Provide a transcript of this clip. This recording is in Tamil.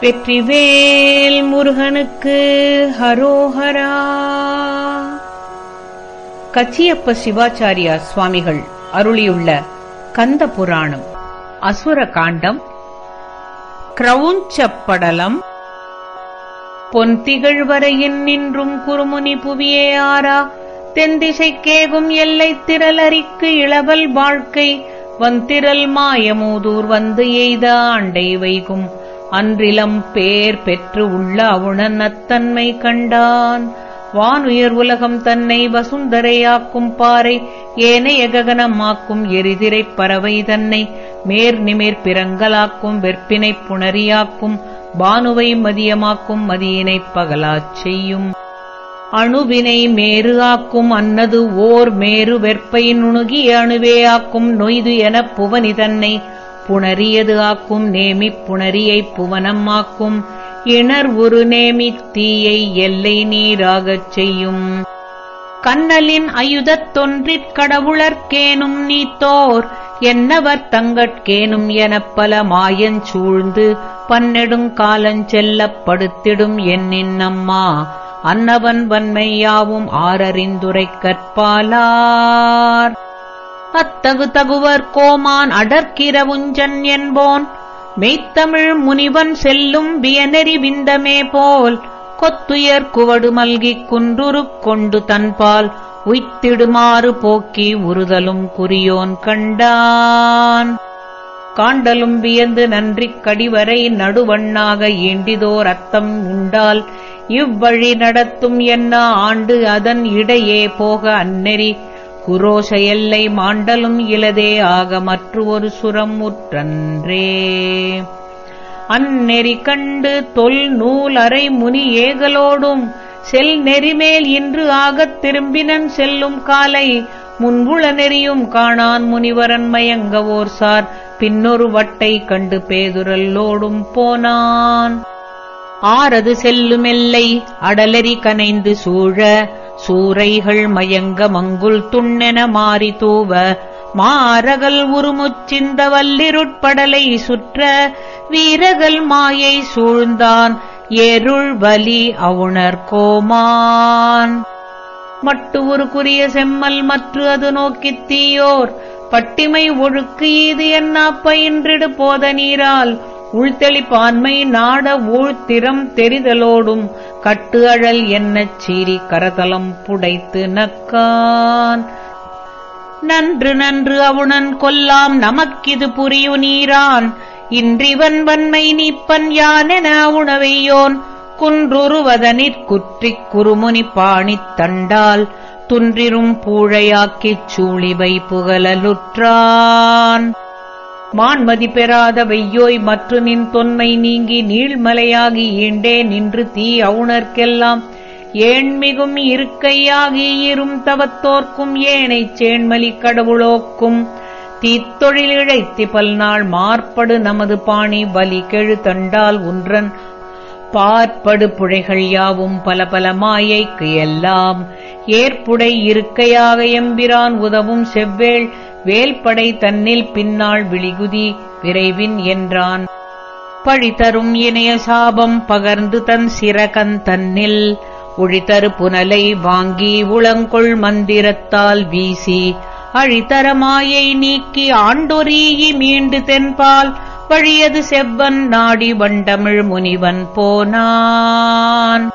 வெற்றிவேல் முருகனுக்கு ஹரோஹரா. கச்சியப்ப சிவாச்சாரியா சுவாமிகள் அருளியுள்ள கந்த புராணம் அசுர காண்டம் கிரவுஞ்சப்படலம் பொன் திகழ்வரையின் நின்றும் குறுமுனி புவியே ஆரா தென்திசைக்கேகும் எல்லை திரளறிக்கு இளவல் வாழ்க்கை வந்திரல் மாயமூதூர் வந்து எய்த ஆண்டை வைகும். அன்றிலம் பேர் பெற்று உள்ள அவுணன் அத்தன்மை கண்டான். வானுயர் உலகம் தன்னை வசுந்தரையாக்கும் பாறை ஏனைய ககனமாக்கும் எரிதிரைப் பறவை தன்னை மேர் நிமிர் பிறங்கலாக்கும் வெற்பினைப் புணரியாக்கும் பானுவை மதியமாக்கும் மதியினைப் பகலாச் செய்யும். அணுவினை மேரு ஆக்கும் அன்னது ஓர் மேரு வெற்பை நுணுகி அணுவே ஆக்கும் நொய்து எனப் புவனி தன்னை புணரியது ஆக்கும் நேமிப் புணரியைப் புவனம் ஆக்கும் இணர் ஒரு நேமித் தீயை எல்லை நீராகச் செய்யும். கண்ணலின் அயுதத்தொன்றிற் கடவுளர்க்கேனும் நீத்தோர். என்னவர் தங்கட்கேனும் எனப் பல மாயஞ் சூழ்ந்து பன்னெடுங்காலஞ் என்னின் அம்மா. அன்னவன் வன்மையாவும் ஆரறிந்துரை கற்பாலார். அத்தகு தகுவர் கோமான் அடர்க்கிரவுஞ்சன் என்போன். மெய்த்தமிழ் முனிவன் செல்லும் வியநெறி விந்தமே போல் கொத்துயர் குவடு மல்கிக் குன்றுருக் கொண்டு தன்பால் உய்த்திடுமாறு போக்கி உறுதலும் குறியோன் கண்டான். காண்டலும் வியந்து நன்றிக் கடிவரை நடுவண்ணாக ஈண்டிதோர் அத்தம் உண்டால் இவ்வழி நடத்தும் என்ன ஆண்டு அதன் இடையே போக அந்நெறி குரோச எல்லை மாண்டலும் இலதே ஆக மற்ற ஒரு சுரம் முற்றன்றே. அந்நெறி கண்டு தொல் நூல் அரை முனி ஏகலோடும் செல் நெறிமேல் இன்று ஆகத் திரும்பினன் செல்லும் காலை முன்புள நெறியும் காணான் முனிவரன் மயங்கவோர் சார் பின்னொரு வட்டை கண்டு பேதுரல்லோடும் போனான். ஆரது செல்லுமெல்லை அடலெறி கனைந்து சூழ சூறைகள் மயங்க மங்குல் துண்ணென மாறி தூவ மாரகல் உருமுச்சிந்த வல்லிருட்படலை சுற்ற வீரகல் மாயை சூழ்ந்தான் எருள் வலி அவுணர் கோமான். மட்டு ஒரு குறிய செம்மல் மற்று அது நோக்கித் தீயோர் பட்டிமை ஒழுக்கு இது என்ன பயின்றிடு போத நீரால் உள்தெளிப்பான்மை நாட ஊழ்த்திறம் தெரிதலோடும் கட்டு அழல் என்னச் சீறி கரதலம் புடைத்து நக்கான். நன்று நன்று அவுணன் கொல்லாம் நமக்கிது புரியு நீரான். இன்றிவன் வன்மை நீப்பன் யானென உணவையோன் குன்றுருவதனிற் குற்றிக் குறுமுனி பாணித் தண்டால் துன்றிரும் பூழையாக்கிச் சூழிவை புகழலுற்றான் மான்மதி பெறாத வெய்யோய் மற்று நின் தொன்மை நீங்கி நீள்மலையாகி ஈண்டே நின்று தீ அவுணர்க்கெல்லாம் ஏண்மிகும் இருக்கையாகி இரும் தவத்தோர்க்கும் ஏனைச் சேண்மலி கடவுளோக்கும். தீத்தொழிலிழைத்தி பல்நாள் மார்படு நமது பாணி வலி கெழு தண்டால் உன்றன். பார்ப்படு புழைகள் யாவும் பல பல மாயைக்கு எல்லாம். ஏற்புடை இருக்கையாக எம்பிரான் உதவும் செவ்வேள் வேல்படை தன்னில் பின்னால் விழிகுதி விரைவின் என்றான். பழிதரும் இணைய சாபம் பகர்ந்து தன் சிறகன் தன்னில் ஒழிதரு புனலை வாங்கி உளங்கொள் மந்திரத்தால் வீசி அழிதரமாயை நீக்கி ஆண்டொரீயி மீண்டு தென்பால் வழியது செவ்வன் நாடி வண்டமிழ் முனிவன் போனான்.